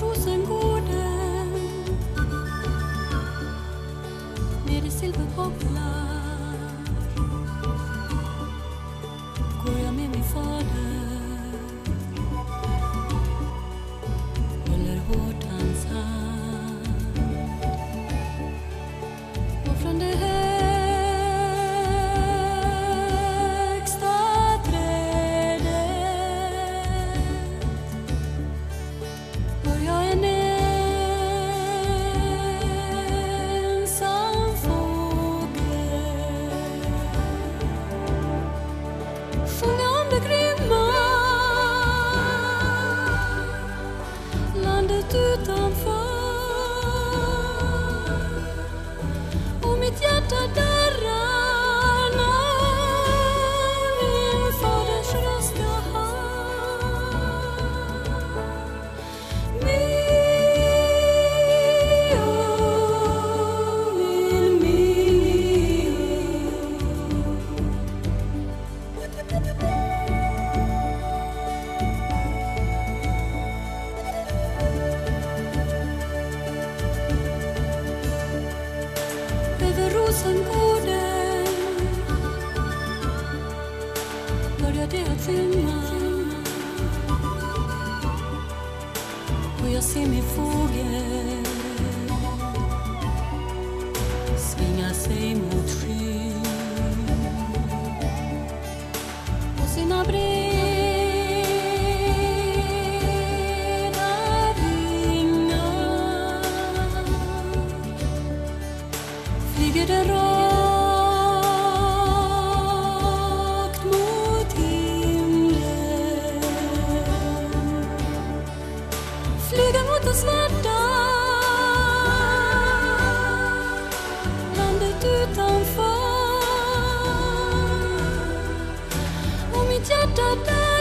Rosengården med dess silverpopplar går jag med min fader. Håller hårt hans hand. Över Rosengården börjar det att skymma och jag ser min fågel svinga sig mot skyn flyger den rakt mot himlen? Flyger mot det svarta landet utanför. Och mitt hjärta där